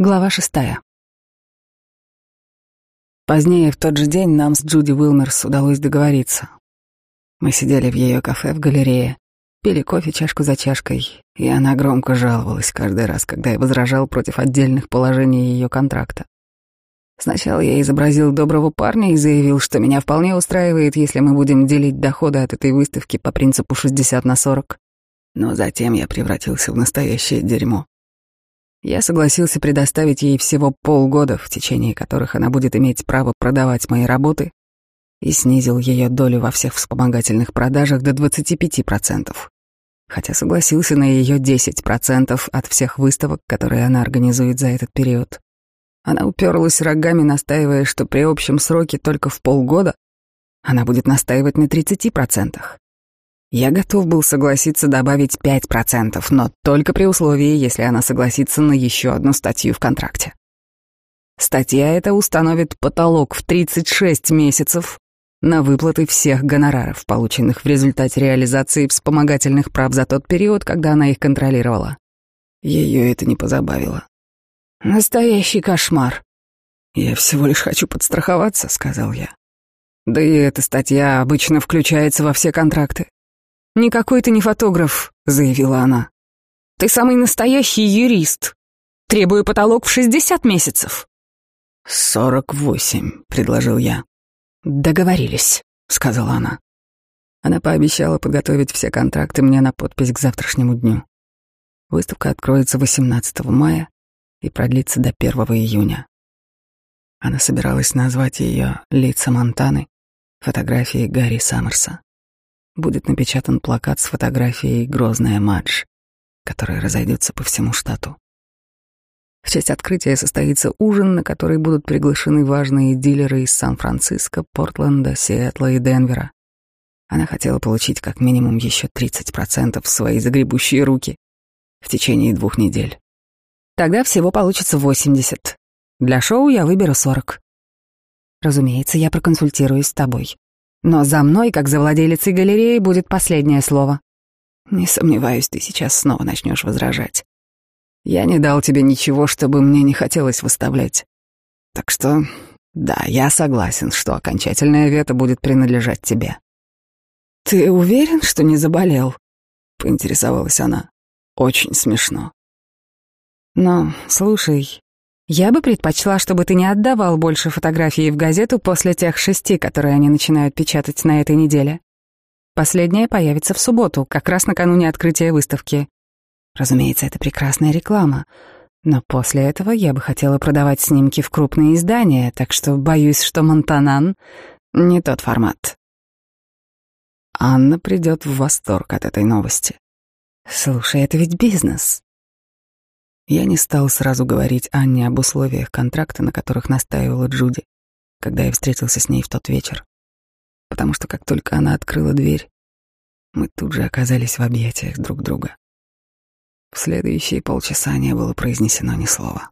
Глава шестая. Позднее, в тот же день, нам с Джуди Уилмерс удалось договориться. Мы сидели в ее кафе в галерее, пили кофе чашку за чашкой, и она громко жаловалась каждый раз, когда я возражал против отдельных положений ее контракта. Сначала я изобразил доброго парня и заявил, что меня вполне устраивает, если мы будем делить доходы от этой выставки по принципу 60 на 40. Но затем я превратился в настоящее дерьмо. Я согласился предоставить ей всего полгода, в течение которых она будет иметь право продавать мои работы, и снизил ее долю во всех вспомогательных продажах до 25%, хотя согласился на ее 10% от всех выставок, которые она организует за этот период. Она уперлась рогами, настаивая, что при общем сроке только в полгода она будет настаивать на 30%. Я готов был согласиться добавить 5%, но только при условии, если она согласится на еще одну статью в контракте. Статья эта установит потолок в 36 месяцев на выплаты всех гонораров, полученных в результате реализации вспомогательных прав за тот период, когда она их контролировала. Ее это не позабавило. Настоящий кошмар. «Я всего лишь хочу подстраховаться», — сказал я. «Да и эта статья обычно включается во все контракты. «Никакой ты не фотограф», — заявила она. «Ты самый настоящий юрист. Требую потолок в шестьдесят месяцев». «Сорок восемь», — предложил я. «Договорились», — сказала она. Она пообещала подготовить все контракты мне на подпись к завтрашнему дню. Выставка откроется 18 мая и продлится до 1 июня. Она собиралась назвать ее «Лица Монтаны», фотографии Гарри Саммерса будет напечатан плакат с фотографией «Грозная Мадж», который разойдется по всему штату. В честь открытия состоится ужин, на который будут приглашены важные дилеры из Сан-Франциско, Портленда, Сиэтла и Денвера. Она хотела получить как минимум еще 30% в свои загребущие руки в течение двух недель. Тогда всего получится 80. Для шоу я выберу 40. Разумеется, я проконсультируюсь с тобой. Но за мной, как за владелицей галереи, будет последнее слово. Не сомневаюсь, ты сейчас снова начнешь возражать. Я не дал тебе ничего, чтобы мне не хотелось выставлять. Так что, да, я согласен, что окончательное вето будет принадлежать тебе. Ты уверен, что не заболел? Поинтересовалась она. Очень смешно. Но, слушай, я бы предпочла, чтобы ты не отдавал больше фотографий в газету после тех шести, которые они начинают печатать на этой неделе. Последняя появится в субботу, как раз накануне открытия выставки. Разумеется, это прекрасная реклама. Но после этого я бы хотела продавать снимки в крупные издания, так что боюсь, что Монтанан — не тот формат. Анна придет в восторг от этой новости. Слушай, это ведь бизнес. Я не стал сразу говорить Анне об условиях контракта, на которых настаивала Джуди, когда я встретился с ней в тот вечер. Потому что как только она открыла дверь, мы тут же оказались в объятиях друг друга. В следующие полчаса не было произнесено ни слова.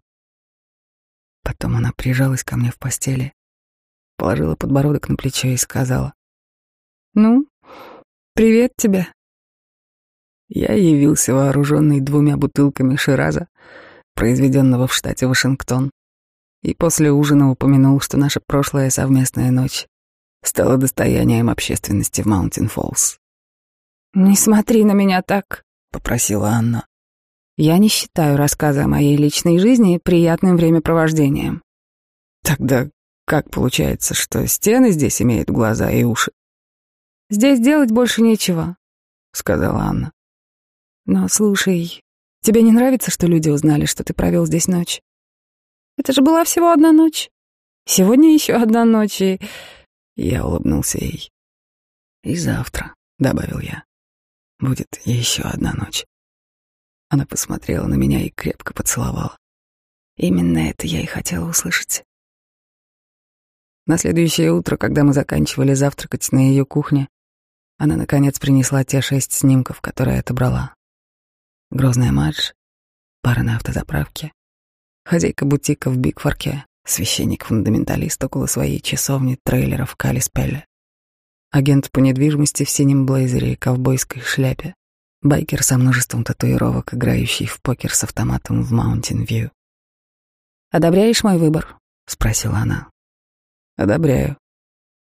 Потом она прижалась ко мне в постели, положила подбородок на плечо и сказала, «Ну, привет тебе». Я явился вооруженный двумя бутылками Шираза, произведенного в штате Вашингтон, и после ужина упомянул, что наша прошлая совместная ночь стала достоянием общественности в Маунтин-Фоллс. «Не смотри на меня так», — попросила Анна. «Я не считаю рассказы о моей личной жизни приятным времяпровождением». «Тогда как получается, что стены здесь имеют глаза и уши?» «Здесь делать больше нечего», — сказала Анна. Но слушай, тебе не нравится, что люди узнали, что ты провел здесь ночь? Это же была всего одна ночь. Сегодня еще одна ночь, и... Я улыбнулся ей. И завтра, добавил я, будет еще одна ночь. Она посмотрела на меня и крепко поцеловала. Именно это я и хотела услышать. На следующее утро, когда мы заканчивали завтракать на ее кухне, она, наконец, принесла те шесть снимков, которые отобрала. Грозная Мадж, пара на автозаправке, хозяйка бутика в Бигфорке, священник-фундаменталист около своей часовни трейлера в Калиспелле, агент по недвижимости в синем блейзере и ковбойской шляпе, байкер со множеством татуировок, играющий в покер с автоматом в Маунтин-Вью. «Одобряешь мой выбор?» — спросила она. «Одобряю».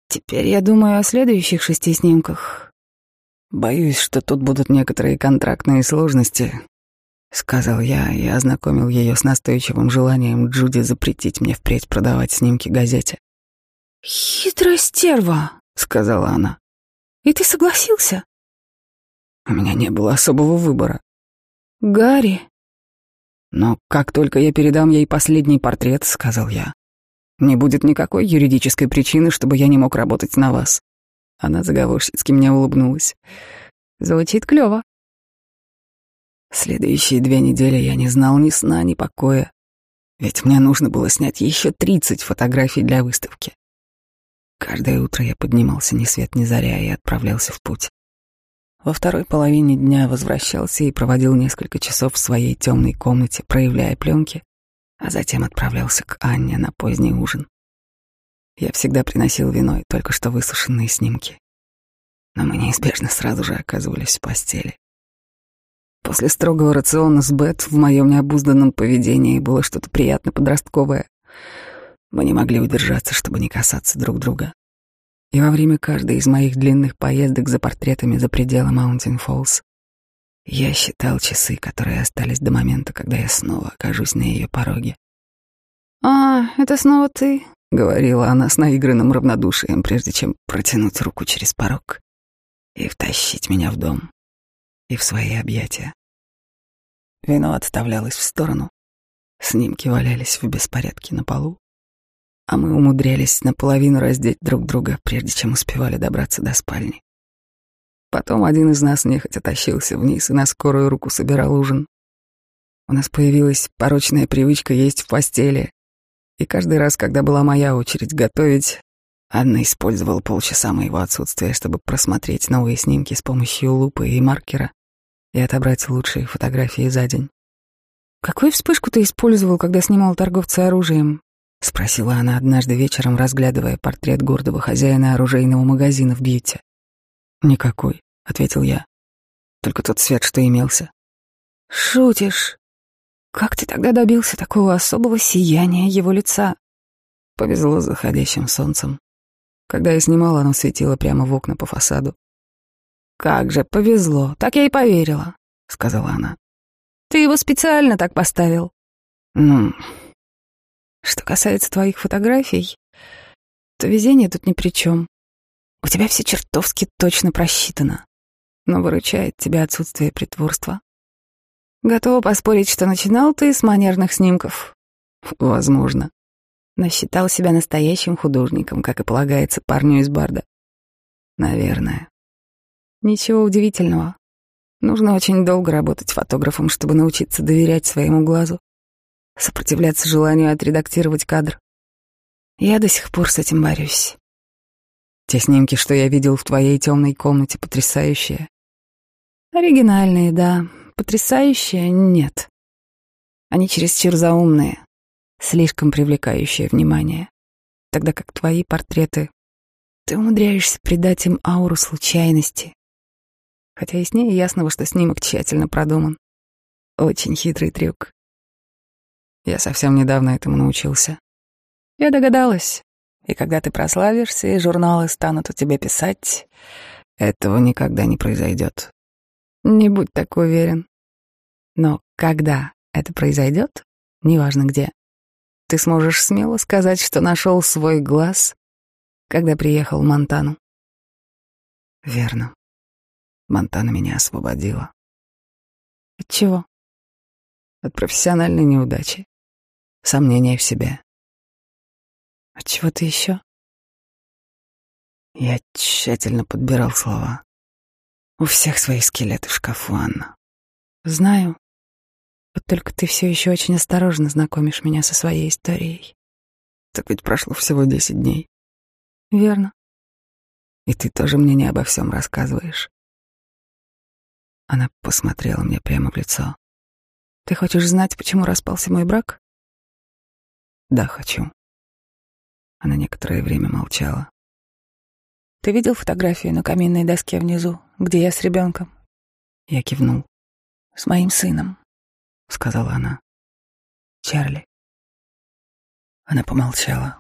«Теперь я думаю о следующих шести снимках». «Боюсь, что тут будут некоторые контрактные сложности», — сказал я и ознакомил ее с настойчивым желанием Джуди запретить мне впредь продавать снимки газете. «Хитрая стерва», — сказала она. «И ты согласился?» У меня не было особого выбора. «Гарри!» «Но как только я передам ей последний портрет», — сказал я, «не будет никакой юридической причины, чтобы я не мог работать на вас». Она заговорщицки мне улыбнулась. «Звучит клёво». Следующие две недели я не знал ни сна, ни покоя, ведь мне нужно было снять еще тридцать фотографий для выставки. Каждое утро я поднимался ни свет ни заря и отправлялся в путь. Во второй половине дня возвращался и проводил несколько часов в своей темной комнате, проявляя пленки, а затем отправлялся к Анне на поздний ужин. Я всегда приносил вино только что высушенные снимки. Но мы неизбежно сразу же оказывались в постели. После строгого рациона с Бет в моем необузданном поведении было что-то приятно подростковое. Мы не могли удержаться, чтобы не касаться друг друга. И во время каждой из моих длинных поездок за портретами за пределы Маунтин Фоллс я считал часы, которые остались до момента, когда я снова окажусь на ее пороге. «А, это снова ты?» — говорила она с наигранным равнодушием, прежде чем протянуть руку через порог и втащить меня в дом и в свои объятия. Вино отставлялось в сторону, снимки валялись в беспорядке на полу а мы умудрялись наполовину раздеть друг друга, прежде чем успевали добраться до спальни. Потом один из нас нехотя тащился вниз и на скорую руку собирал ужин. У нас появилась порочная привычка есть в постели, и каждый раз, когда была моя очередь готовить, Анна использовала полчаса моего отсутствия, чтобы просмотреть новые снимки с помощью лупы и маркера и отобрать лучшие фотографии за день. «Какую вспышку ты использовал, когда снимал торговца оружием?» — спросила она однажды вечером, разглядывая портрет гордого хозяина оружейного магазина в Бьюте. «Никакой», — ответил я. «Только тот свет, что имелся». «Шутишь? Как ты тогда добился такого особого сияния его лица?» Повезло с заходящим солнцем. Когда я снимала, оно светило прямо в окна по фасаду. «Как же повезло, так я и поверила», — сказала она. «Ты его специально так поставил?» «Ну, что касается твоих фотографий, то везение тут ни при чем. У тебя все чертовски точно просчитано, но выручает тебя отсутствие притворства. Готова поспорить, что начинал ты с манерных снимков. Возможно. Насчитал себя настоящим художником, как и полагается парню из Барда. Наверное. Ничего удивительного. Нужно очень долго работать фотографом, чтобы научиться доверять своему глазу сопротивляться желанию отредактировать кадр. Я до сих пор с этим борюсь. Те снимки, что я видел в твоей темной комнате, потрясающие. Оригинальные, да. Потрясающие — нет. Они чересчур заумные, слишком привлекающие внимание. Тогда как твои портреты, ты умудряешься придать им ауру случайности. Хотя яснее ясного, что снимок тщательно продуман. Очень хитрый трюк. Я совсем недавно этому научился. Я догадалась. И когда ты прославишься, и журналы станут у тебя писать, этого никогда не произойдет. Не будь так уверен. Но когда это произойдет, неважно где, ты сможешь смело сказать, что нашел свой глаз, когда приехал в Монтану. Верно. Монтана меня освободила. От чего? От профессиональной неудачи сомнения в себе. А чего ты еще? Я тщательно подбирал слова. У всех свои скелеты в шкафу, Анна. Знаю. Вот только ты все еще очень осторожно знакомишь меня со своей историей. Так ведь прошло всего десять дней. Верно. И ты тоже мне не обо всем рассказываешь. Она посмотрела мне прямо в лицо. Ты хочешь знать, почему распался мой брак? Да, хочу. Она некоторое время молчала. Ты видел фотографию на каминной доске внизу, где я с ребенком? Я кивнул. С моим сыном, сказала она. Чарли. Она помолчала.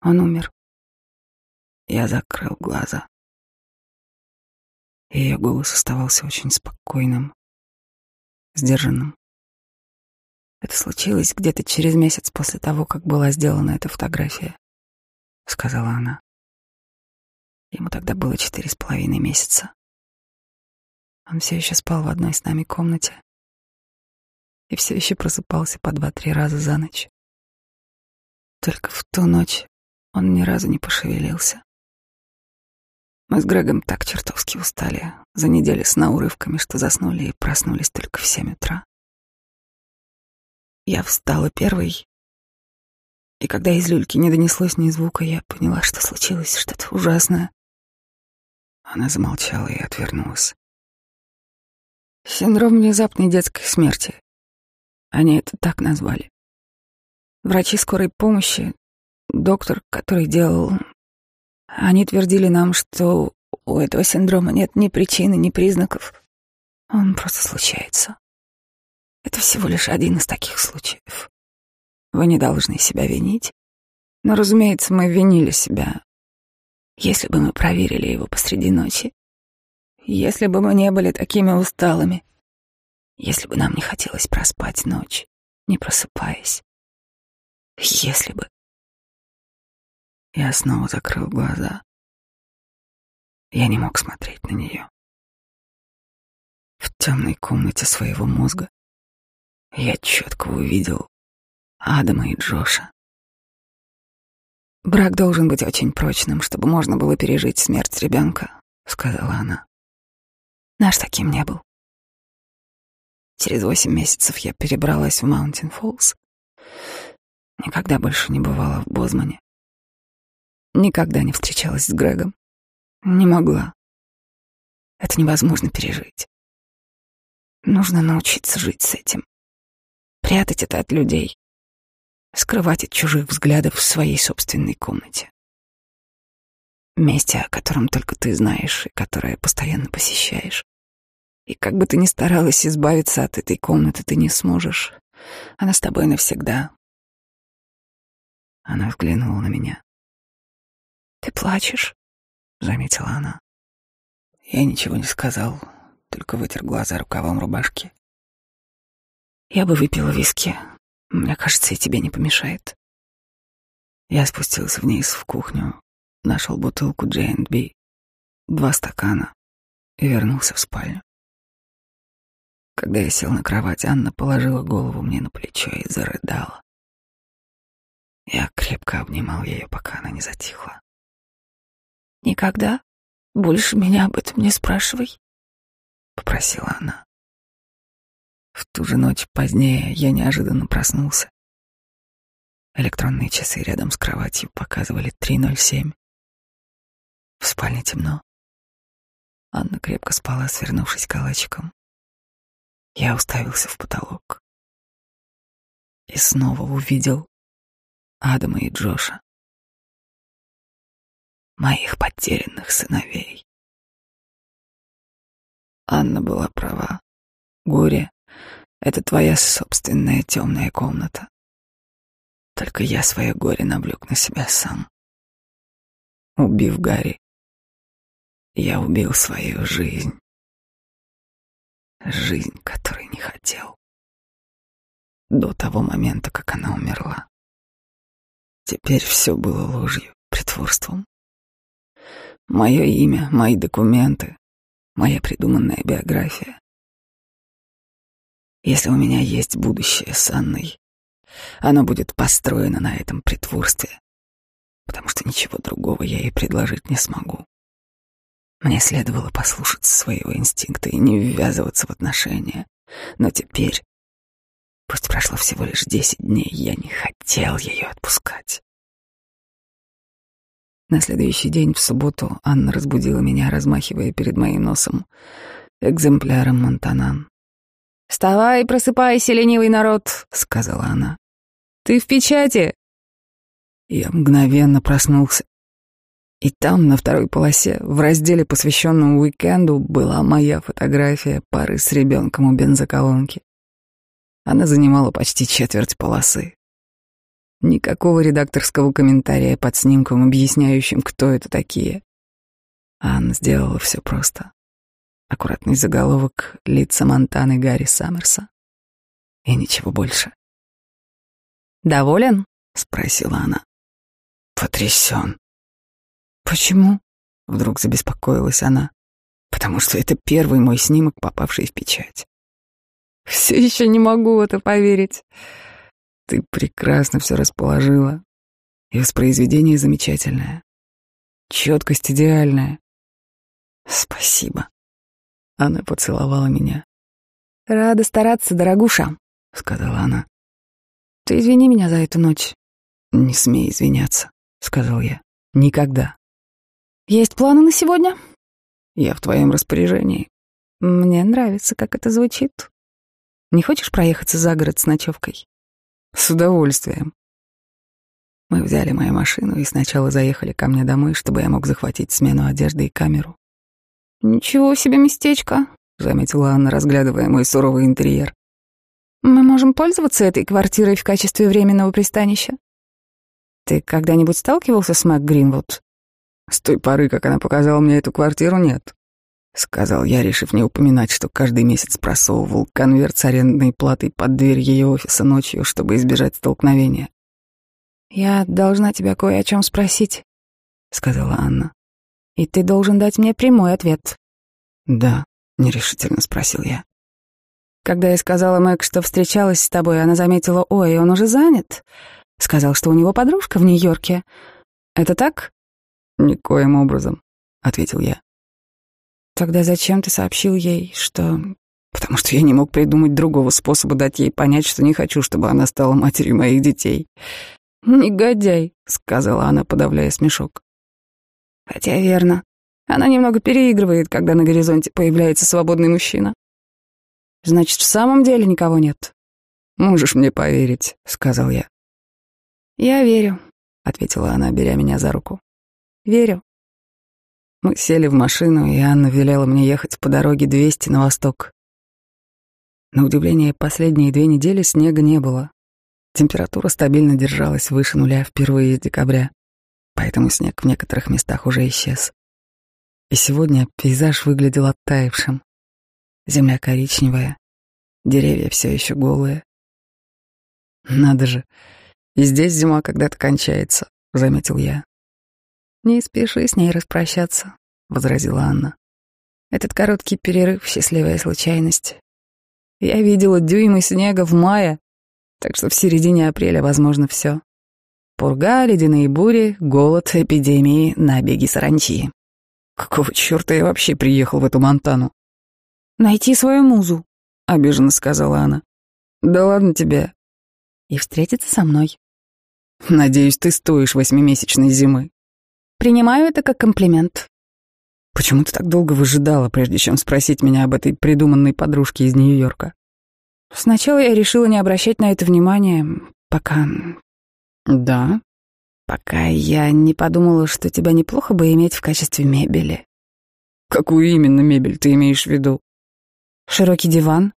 Он умер. Я закрыл глаза. Ее голос оставался очень спокойным, сдержанным. Это случилось где-то через месяц после того, как была сделана эта фотография, сказала она. Ему тогда было четыре с половиной месяца. Он все еще спал в одной с нами комнате и все еще просыпался по два-три раза за ночь. Только в ту ночь он ни разу не пошевелился. Мы с Грегом так чертовски устали за неделю сна урывками, что заснули и проснулись только в семь утра. Я встала первой, и когда из люльки не донеслось ни звука, я поняла, что случилось что-то ужасное. Она замолчала и отвернулась. Синдром внезапной детской смерти. Они это так назвали. Врачи скорой помощи, доктор, который делал они твердили нам, что у этого синдрома нет ни причины, ни признаков. Он просто случается. Это всего лишь один из таких случаев. Вы не должны себя винить. Но, разумеется, мы винили себя. Если бы мы проверили его посреди ночи, если бы мы не были такими усталыми, если бы нам не хотелось проспать ночь, не просыпаясь, если бы... Я снова закрыл глаза. Я не мог смотреть на нее. В темной комнате своего мозга я четко увидел Адама и Джоша. «Брак должен быть очень прочным, чтобы можно было пережить смерть ребенка», — сказала она. «Наш таким не был». Через восемь месяцев я перебралась в Маунтин Фоллс. Никогда больше не бывала в Бозмане. Никогда не встречалась с Грегом. Не могла. Это невозможно пережить. Нужно научиться жить с этим. Прятать это от людей. Скрывать от чужих взглядов в своей собственной комнате. Месте, о котором только ты знаешь и которое постоянно посещаешь. И как бы ты ни старалась избавиться от этой комнаты, ты не сможешь. Она с тобой навсегда. Она взглянула на меня. «Ты плачешь?» — заметила она. Я ничего не сказал, только вытер глаза рукавом рубашки. «Я бы выпила виски. Мне кажется, и тебе не помешает». Я спустился вниз в кухню, нашел бутылку J&B, два стакана и вернулся в спальню. Когда я сел на кровать, Анна положила голову мне на плечо и зарыдала. Я крепко обнимал ее, пока она не затихла. «Никогда больше меня об этом не спрашивай», — попросила она. В ту же ночь позднее я неожиданно проснулся. Электронные часы рядом с кроватью показывали 3.07. В спальне темно. Анна крепко спала, свернувшись калачиком. Я уставился в потолок. И снова увидел Адама и Джоша моих потерянных сыновей. Анна была права. Горе — это твоя собственная темная комната. Только я свое горе навлек на себя сам. Убив Гарри, я убил свою жизнь. Жизнь, которой не хотел. До того момента, как она умерла. Теперь все было ложью, притворством. Мое имя, мои документы, моя придуманная биография. Если у меня есть будущее с Анной, оно будет построено на этом притворстве, потому что ничего другого я ей предложить не смогу. Мне следовало послушаться своего инстинкта и не ввязываться в отношения. Но теперь, пусть прошло всего лишь десять дней, я не хотел ее отпускать. На следующий день, в субботу, Анна разбудила меня, размахивая перед моим носом экземпляром Монтанан. «Вставай, просыпайся, ленивый народ», — сказала она. «Ты в печати?» Я мгновенно проснулся. И там, на второй полосе, в разделе, посвященном уикенду, была моя фотография пары с ребенком у бензоколонки. Она занимала почти четверть полосы. Никакого редакторского комментария под снимком, объясняющим, кто это такие. Анна сделала все просто. Аккуратный заголовок «Лица Монтаны Гарри Саммерса». И ничего больше. «Доволен?» — спросила она. Потрясен. «Почему?» — вдруг забеспокоилась она. «Потому что это первый мой снимок, попавший в печать». «Все еще не могу в это поверить». Ты прекрасно все расположила. И воспроизведение замечательное. Четкость идеальная. Спасибо. Она поцеловала меня. Рада стараться, дорогуша, сказала она. Ты извини меня за эту ночь. Не смей извиняться, сказал я. Никогда. Есть планы на сегодня? Я в твоем распоряжении. Мне нравится, как это звучит. Не хочешь проехаться за город с ночевкой? С удовольствием. Мы взяли мою машину и сначала заехали ко мне домой, чтобы я мог захватить смену одежды и камеру. «Ничего себе местечко», — заметила Анна, разглядывая мой суровый интерьер. «Мы можем пользоваться этой квартирой в качестве временного пристанища. Ты когда-нибудь сталкивался с Мэг Гринвуд?» «С той поры, как она показала мне эту квартиру, нет», — сказал я, решив не упоминать, что каждый месяц просовывал конверт с арендной платой под дверь ее офиса ночью, чтобы избежать столкновения. «Я должна тебя кое о чем спросить», — сказала Анна. «И ты должен дать мне прямой ответ». «Да», — нерешительно спросил я. Когда я сказала Мэг, что встречалась с тобой, она заметила, ой, он уже занят. Сказал, что у него подружка в Нью-Йорке. Это так? Никоим образом, ответил я. Тогда зачем ты сообщил ей, что... Потому что я не мог придумать другого способа дать ей понять, что не хочу, чтобы она стала матерью моих детей. «Негодяй», — сказала она, подавляя смешок. Хотя верно. Она немного переигрывает, когда на горизонте появляется свободный мужчина. Значит, в самом деле никого нет. Можешь мне поверить, сказал я. Я верю, ответила она, беря меня за руку. Верю. Мы сели в машину, и Анна велела мне ехать по дороге 200 на восток. На удивление, последние две недели снега не было. Температура стабильно держалась выше нуля впервые с декабря, поэтому снег в некоторых местах уже исчез. И сегодня пейзаж выглядел оттаившим. Земля коричневая, деревья все еще голые. Надо же, и здесь зима когда-то кончается, заметил я. «Не спеши с ней распрощаться», — возразила Анна. «Этот короткий перерыв — счастливая случайность. Я видела дюймы снега в мае, так что в середине апреля возможно все. Пурга, ледяные бури, голод, эпидемии, набеги саранчи. Какого черта я вообще приехал в эту Монтану? Найти свою музу, — обиженно сказала она. Да ладно тебе. И встретиться со мной. Надеюсь, ты стоишь восьмимесячной зимы. Принимаю это как комплимент. Почему ты так долго выжидала, прежде чем спросить меня об этой придуманной подружке из Нью-Йорка? Сначала я решила не обращать на это внимания, пока... Да? Пока я не подумала, что тебя неплохо бы иметь в качестве мебели. Какую именно мебель ты имеешь в виду? Широкий диван.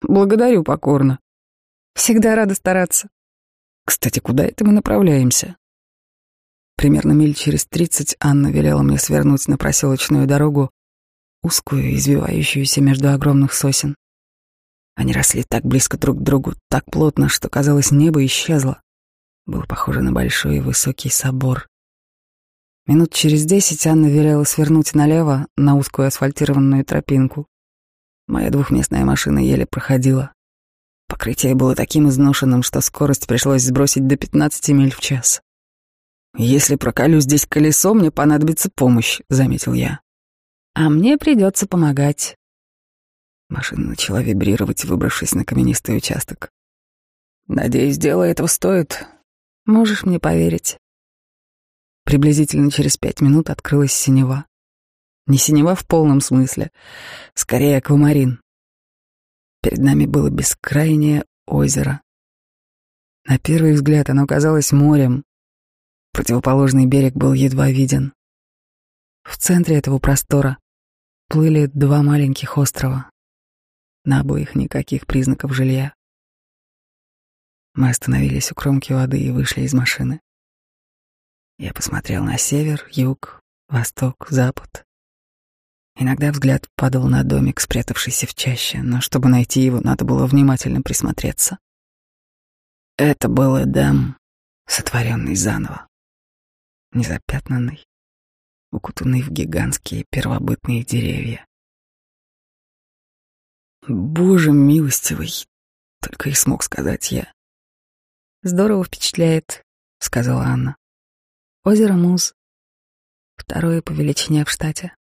Благодарю покорно. Всегда рада стараться. Кстати, куда это мы направляемся? Примерно миль через тридцать Анна велела мне свернуть на проселочную дорогу, узкую, извивающуюся между огромных сосен. Они росли так близко друг к другу, так плотно, что, казалось, небо исчезло. Было похоже на большой и высокий собор. Минут через десять Анна велела свернуть налево на узкую асфальтированную тропинку. Моя двухместная машина еле проходила. Покрытие было таким изношенным, что скорость пришлось сбросить до 15 миль в час. «Если проколю здесь колесо, мне понадобится помощь», — заметил я. «А мне придется помогать». Машина начала вибрировать, выбравшись на каменистый участок. «Надеюсь, дело этого стоит. Можешь мне поверить». Приблизительно через пять минут открылась синева. Не синева в полном смысле, скорее аквамарин. Перед нами было бескрайнее озеро. На первый взгляд оно казалось морем, Противоположный берег был едва виден. В центре этого простора плыли два маленьких острова. На обоих никаких признаков жилья. Мы остановились у кромки воды и вышли из машины. Я посмотрел на север, юг, восток, запад. Иногда взгляд падал на домик, спрятавшийся в чаще, но чтобы найти его, надо было внимательно присмотреться. Это был Эдем, сотворенный заново, незапятнанный, укутанный в гигантские первобытные деревья. Боже милостивый, только и смог сказать я. Здорово впечатляет, сказала Анна. Озеро Муз. Второе по величине в штате.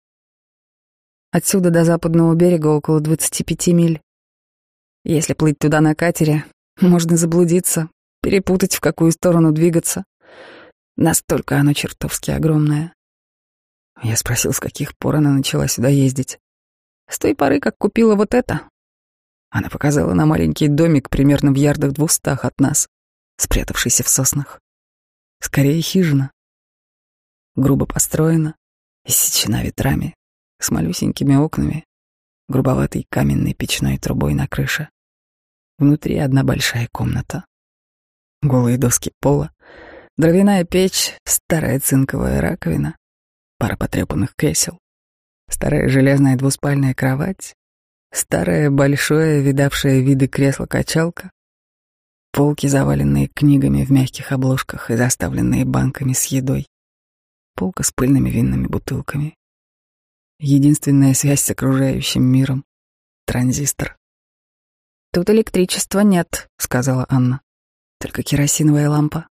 Отсюда до западного берега около 25 миль. Если плыть туда на катере, можно заблудиться, перепутать, в какую сторону двигаться. Настолько оно чертовски огромное. Я спросил, с каких пор она начала сюда ездить. С той поры, как купила вот это. Она показала на маленький домик примерно в ярдах двухстах от нас, спрятавшийся в соснах. Скорее хижина грубо построена, иссечена ветрами, с малюсенькими окнами, грубоватой каменной печной трубой на крыше. Внутри одна большая комната. Голые доски пола, дровяная печь, старая цинковая раковина, пара потрепанных кресел, старая железная двуспальная кровать, старое большое, видавшее виды кресло-качалка, полки, заваленные книгами в мягких обложках и заставленные банками с едой, полка с пыльными винными бутылками. Единственная связь с окружающим миром — транзистор. «Тут электричества нет», — сказала Анна. «Только керосиновая лампа.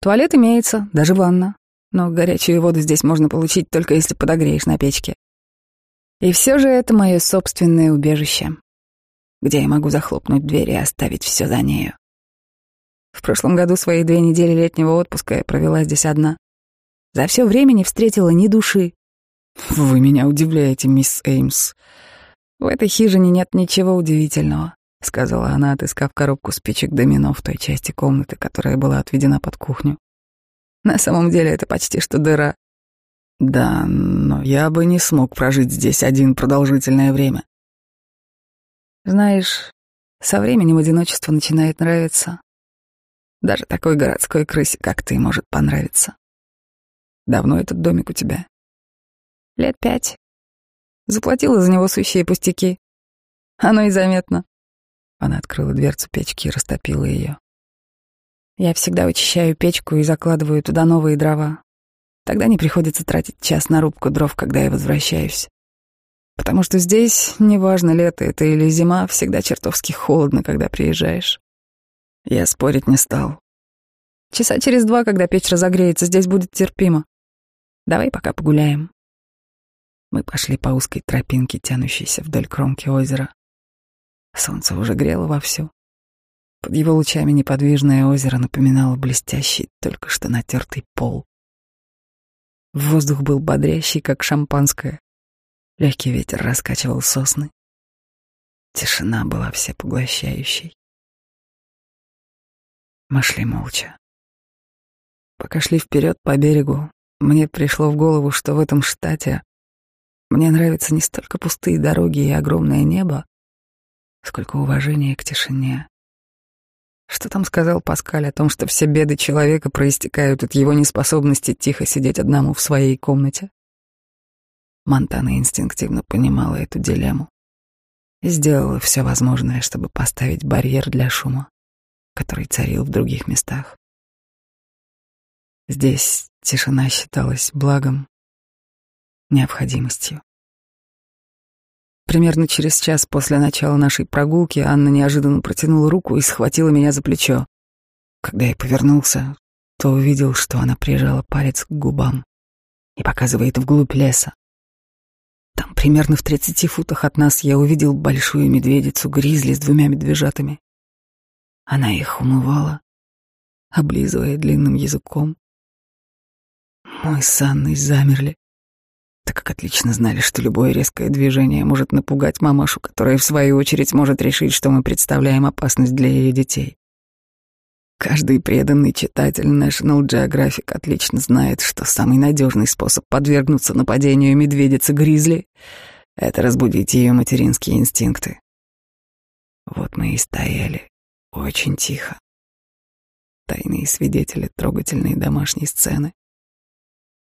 Туалет имеется, даже ванна. Но горячую воду здесь можно получить только если подогреешь на печке. И все же это мое собственное убежище, где я могу захлопнуть дверь и оставить все за нею. В прошлом году свои две недели летнего отпуска я провела здесь одна. За все время не встретила ни души. Вы меня удивляете, мисс Эймс. В этой хижине нет ничего удивительного, сказала она, отыскав коробку спичек домино в той части комнаты, которая была отведена под кухню. На самом деле это почти что дыра. Да, но я бы не смог прожить здесь один продолжительное время. Знаешь, со временем одиночество начинает нравиться. Даже такой городской крысе, как ты, может понравиться. Давно этот домик у тебя? Лет пять. Заплатила за него сущие пустяки. Оно и заметно. Она открыла дверцу печки и растопила ее. Я всегда вычищаю печку и закладываю туда новые дрова. Тогда не приходится тратить час на рубку дров, когда я возвращаюсь. Потому что здесь, неважно, лето это или зима, всегда чертовски холодно, когда приезжаешь. Я спорить не стал. Часа через два, когда печь разогреется, здесь будет терпимо. Давай пока погуляем. Мы пошли по узкой тропинке, тянущейся вдоль кромки озера. Солнце уже грело вовсю. Под его лучами неподвижное озеро напоминало блестящий, только что натертый пол. Воздух был бодрящий, как шампанское. Легкий ветер раскачивал сосны. Тишина была всепоглощающей. Мы шли молча. Пока шли вперед по берегу, мне пришло в голову, что в этом штате мне нравятся не столько пустые дороги и огромное небо, сколько уважение к тишине. Что там сказал Паскаль о том, что все беды человека проистекают от его неспособности тихо сидеть одному в своей комнате? Монтана инстинктивно понимала эту дилемму и сделала все возможное, чтобы поставить барьер для шума, который царил в других местах. Здесь тишина считалась благом, необходимостью. Примерно через час после начала нашей прогулки Анна неожиданно протянула руку и схватила меня за плечо. Когда я повернулся, то увидел, что она прижала палец к губам и показывает вглубь леса. Там, примерно в тридцати футах от нас, я увидел большую медведицу-гризли с двумя медвежатами. Она их умывала, облизывая длинным языком, мы с Анной замерли, так как отлично знали, что любое резкое движение может напугать мамашу, которая, в свою очередь, может решить, что мы представляем опасность для ее детей. Каждый преданный читатель National Geographic отлично знает, что самый надежный способ подвергнуться нападению медведицы-гризли — это разбудить ее материнские инстинкты. Вот мы и стояли, очень тихо, тайные свидетели трогательной домашней сцены.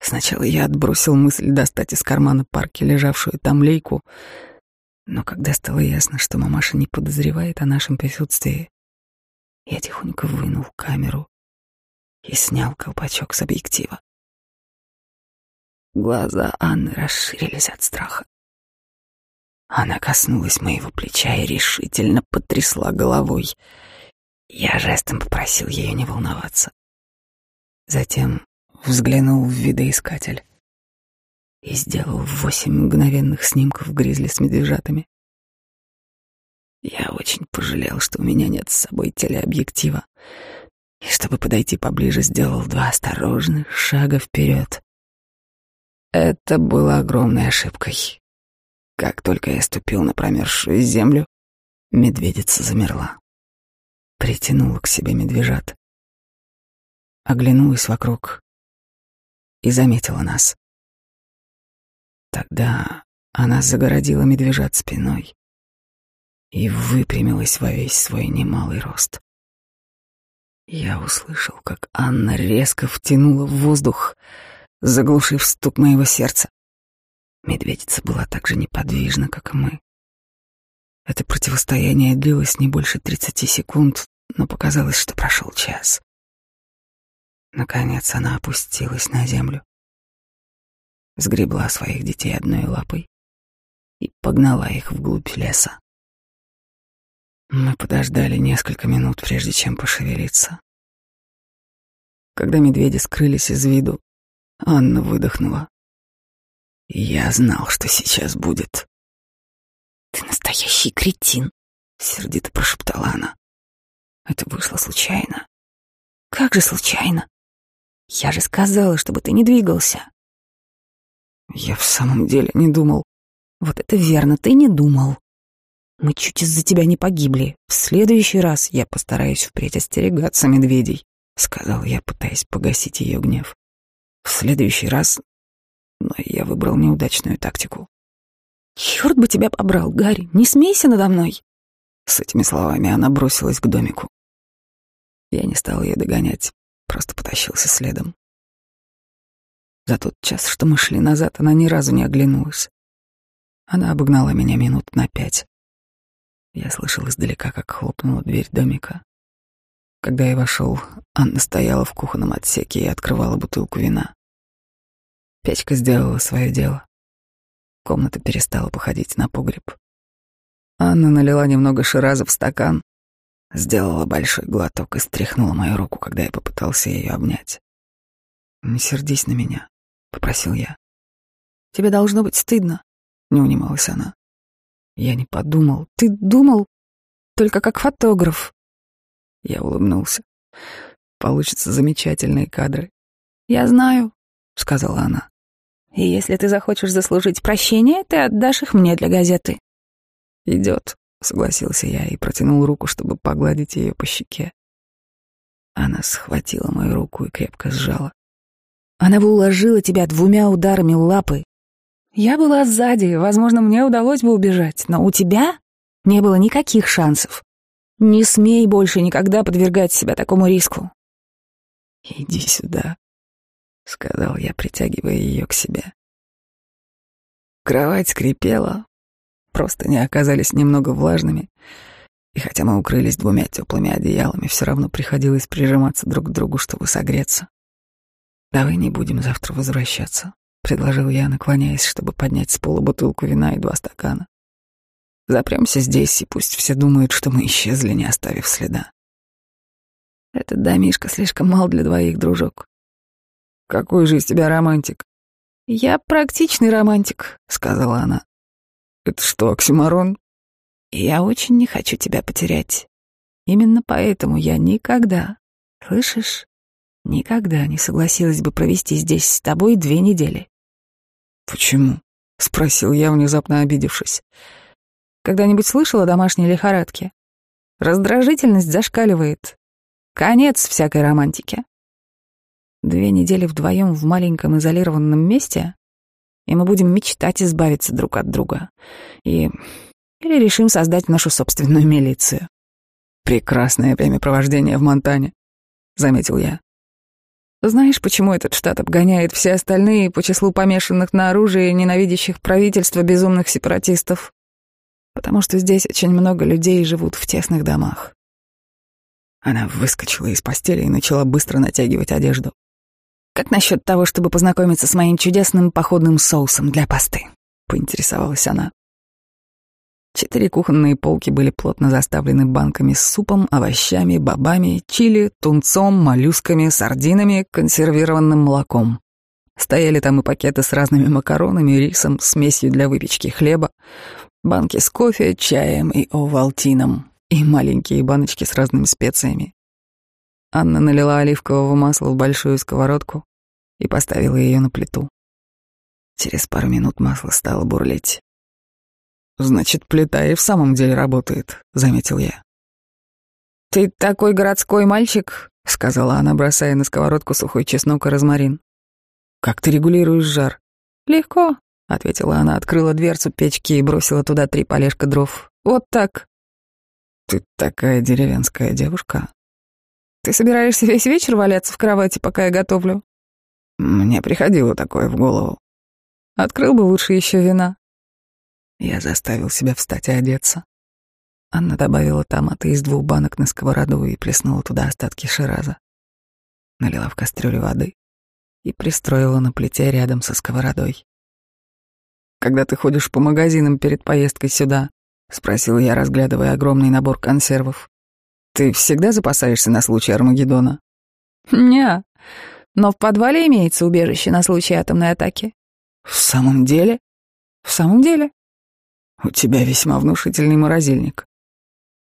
Сначала я отбросил мысль достать из кармана парки лежавшую там лейку, но когда стало ясно, что мамаша не подозревает о нашем присутствии, я тихонько вынул камеру и снял колпачок с объектива. Глаза Анны расширились от страха. Она коснулась моего плеча и решительно потрясла головой. Я жестом попросил ее не волноваться. Затем взглянул в видоискатель и сделал восемь мгновенных снимков гризли с медвежатами. Я очень пожалел, что у меня нет с собой телеобъектива, и чтобы подойти поближе, сделал два осторожных шага вперед. Это было огромной ошибкой. Как только я ступил на промерзшую землю, медведица замерла. Притянула к себе медвежат. Оглянулась вокруг и заметила нас. Тогда она загородила медвежат спиной и выпрямилась во весь свой немалый рост. Я услышал, как Анна резко втянула в воздух, заглушив стук моего сердца. Медведица была так же неподвижна, как и мы. Это противостояние длилось не больше тридцати секунд, но показалось, что прошел час. Наконец она опустилась на землю, сгребла своих детей одной лапой и погнала их вглубь леса. Мы подождали несколько минут, прежде чем пошевелиться. Когда медведи скрылись из виду, Анна выдохнула. Я знал, что сейчас будет. «Ты настоящий кретин», — сердито прошептала она. Это вышло случайно. «Как же случайно? Я же сказала, чтобы ты не двигался». Я в самом деле не думал. Вот это верно, ты не думал. Мы чуть из-за тебя не погибли. В следующий раз я постараюсь впредь остерегаться медведей, сказал я, пытаясь погасить ее гнев. В следующий раз... Но я выбрал неудачную тактику. Черт бы тебя побрал, Гарри, не смейся надо мной. С этими словами она бросилась к домику. Я не стал ее догонять, просто потащился следом. За тот час, что мы шли назад, она ни разу не оглянулась. Она обогнала меня минут на пять. Я слышал издалека, как хлопнула дверь домика. Когда я вошел, Анна стояла в кухонном отсеке и открывала бутылку вина. Печка сделала свое дело. Комната перестала походить на погреб. Анна налила немного шираза в стакан, сделала большой глоток и стряхнула мою руку, когда я попытался ее обнять. «Не сердись на меня», — попросил я. «Тебе должно быть стыдно», — не унималась она. Я не подумал. Ты думал только как фотограф. Я улыбнулся. Получатся замечательные кадры. Я знаю, сказала она. И если ты захочешь заслужить прощение, ты отдашь их мне для газеты. Идет, согласился я и протянул руку, чтобы погладить ее по щеке. Она схватила мою руку и крепко сжала. Она бы уложила тебя двумя ударами лапы, я была сзади, возможно, мне удалось бы убежать, но у тебя не было никаких шансов. Не смей больше никогда подвергать себя такому риску. Иди сюда, сказал я, притягивая ее к себе. Кровать скрипела, просто не оказались немного влажными, и хотя мы укрылись двумя теплыми одеялами, все равно приходилось прижиматься друг к другу, чтобы согреться. Давай не будем завтра возвращаться. — предложил я, наклоняясь, чтобы поднять с пола бутылку вина и два стакана. «Запремся здесь, и пусть все думают, что мы исчезли, не оставив следа». «Этот домишка слишком мал для двоих, дружок». «Какой же из тебя романтик?» «Я практичный романтик», — сказала она. «Это что, оксюмарон?» «Я очень не хочу тебя потерять. Именно поэтому я никогда, слышишь, никогда не согласилась бы провести здесь с тобой две недели. «Почему?» — спросил я, внезапно обидевшись. «Когда-нибудь слышала о домашней лихорадке? Раздражительность зашкаливает. Конец всякой романтики. Две недели вдвоем в маленьком изолированном месте, и мы будем мечтать избавиться друг от друга. И... Или решим создать нашу собственную милицию. Прекрасное времяпровождение в Монтане. заметил я. Знаешь, почему этот штат обгоняет все остальные по числу помешанных на оружии, ненавидящих правительство безумных сепаратистов? Потому что здесь очень много людей живут в тесных домах. Она выскочила из постели и начала быстро натягивать одежду. «Как насчет того, чтобы познакомиться с моим чудесным походным соусом для пасты?» — поинтересовалась она. Четыре кухонные полки были плотно заставлены банками с супом, овощами, бобами, чили, тунцом, моллюсками, сардинами, консервированным молоком. Стояли там и пакеты с разными макаронами, рисом, смесью для выпечки хлеба, банки с кофе, чаем и овалтином и маленькие баночки с разными специями. Анна налила оливкового масла в большую сковородку и поставила ее на плиту. Через пару минут масло стало бурлить. «Значит, плита и в самом деле работает», — заметил я. «Ты такой городской мальчик», — сказала она, бросая на сковородку сухой чеснок и розмарин. «Как ты регулируешь жар?» «Легко», — ответила она, открыла дверцу печки и бросила туда три полежка дров. «Вот так». «Ты такая деревенская девушка». «Ты собираешься весь вечер валяться в кровати, пока я готовлю?» Мне приходило такое в голову. Открыл бы лучше еще вина. Я заставил себя встать и одеться. Анна добавила томаты из двух банок на сковороду и плеснула туда остатки шираза. Налила в кастрюлю воды и пристроила на плите рядом со сковородой. «Когда ты ходишь по магазинам перед поездкой сюда, — спросил я, разглядывая огромный набор консервов. «Ты всегда запасаешься на случай Армагеддона?» «Не, но в подвале имеется убежище на случай атомной атаки». «В самом деле?» «В самом деле». «У тебя весьма внушительный морозильник».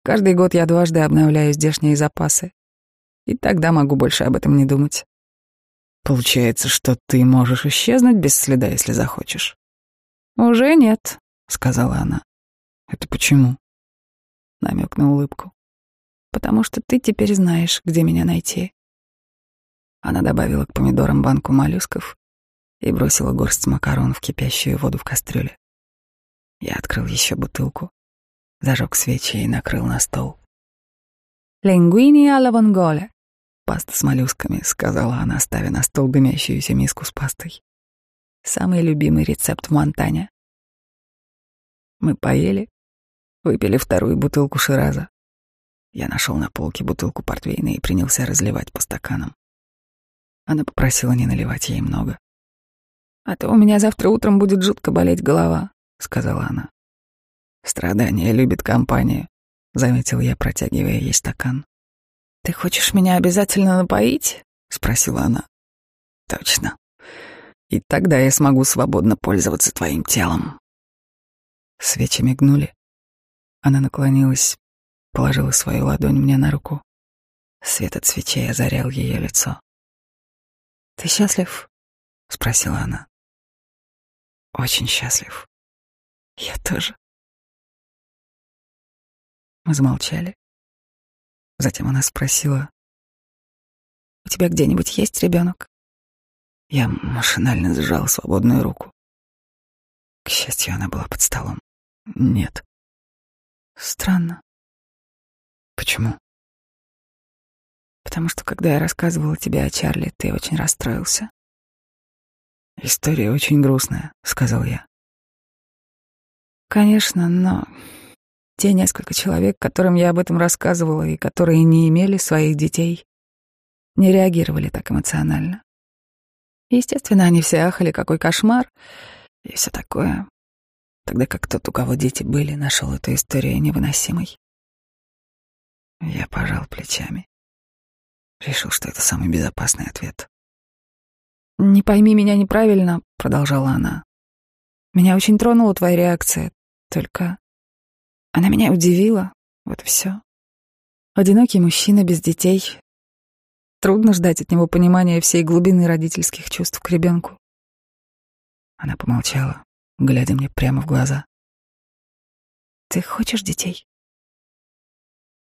«Каждый год я дважды обновляю здешние запасы, и тогда могу больше об этом не думать». «Получается, что ты можешь исчезнуть без следа, если захочешь?» «Уже нет», — сказала она. Это почему? Намек на улыбку. Потому что ты теперь знаешь, где меня найти. Она добавила к помидорам банку моллюсков и бросила горсть макарон в кипящую воду в кастрюле. Я открыл еще бутылку, зажег свечи и накрыл на стол. «Лингвини алла вонголе», «Паста с моллюсками», — сказала она, ставя на стол дымящуюся миску с пастой. «Самый любимый рецепт в Монтане». Мы поели, Выпили вторую бутылку шираза. Я нашел на полке бутылку портвейна и принялся разливать по стаканам. Она попросила не наливать ей много. «А то у меня завтра утром будет жутко болеть голова», — сказала она. «Страдание любит компанию», — заметил я, протягивая ей стакан. «Ты хочешь меня обязательно напоить?» — спросила она. «Точно. И тогда я смогу свободно пользоваться твоим телом». Свечи мигнули. Она наклонилась, положила свою ладонь мне на руку. Свет от свечей озарял ее лицо. «Ты счастлив?» — спросила она. «Очень счастлив. Я тоже». Мы замолчали. Затем она спросила, «У тебя где-нибудь есть ребенок?» Я машинально сжал свободную руку. К счастью, она была под столом. «Нет». Странно. Почему? Потому что, когда я рассказывала тебе о Чарли, ты очень расстроился. История очень грустная, сказал я. Конечно, но те несколько человек, которым я об этом рассказывала и которые не имели своих детей, не реагировали так эмоционально. Естественно, они все ахали, какой кошмар и все такое тогда как тот, у кого дети были, нашел эту историю невыносимой. Я пожал плечами. Решил, что это самый безопасный ответ. «Не пойми меня неправильно», — продолжала она. «Меня очень тронула твоя реакция, только она меня удивила, вот и все. Одинокий мужчина без детей. Трудно ждать от него понимания всей глубины родительских чувств к ребенку. Она помолчала, глядя мне прямо в глаза. «Ты хочешь детей?»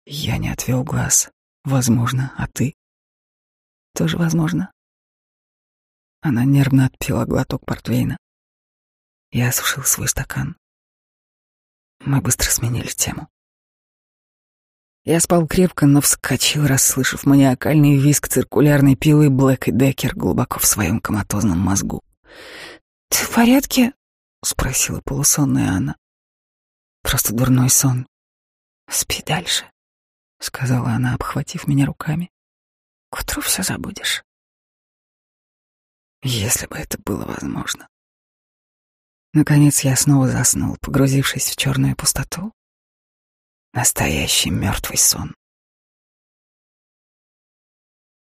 Я не отвел глаз. Возможно, а ты? Тоже возможно. Она нервно отпила глоток портвейна. Я осушил свой стакан. Мы быстро сменили тему. Я спал крепко, но вскочил, расслышав маниакальный визг циркулярной пилы Блэк и Деккер глубоко в своем коматозном мозгу. «Ты в порядке?» — спросила полусонная Анна. «Просто дурной сон. Спи дальше», — сказала она, обхватив меня руками. «К утру все забудешь». Если бы это было возможно. Наконец я снова заснул, погрузившись в черную пустоту. Настоящий мертвый сон.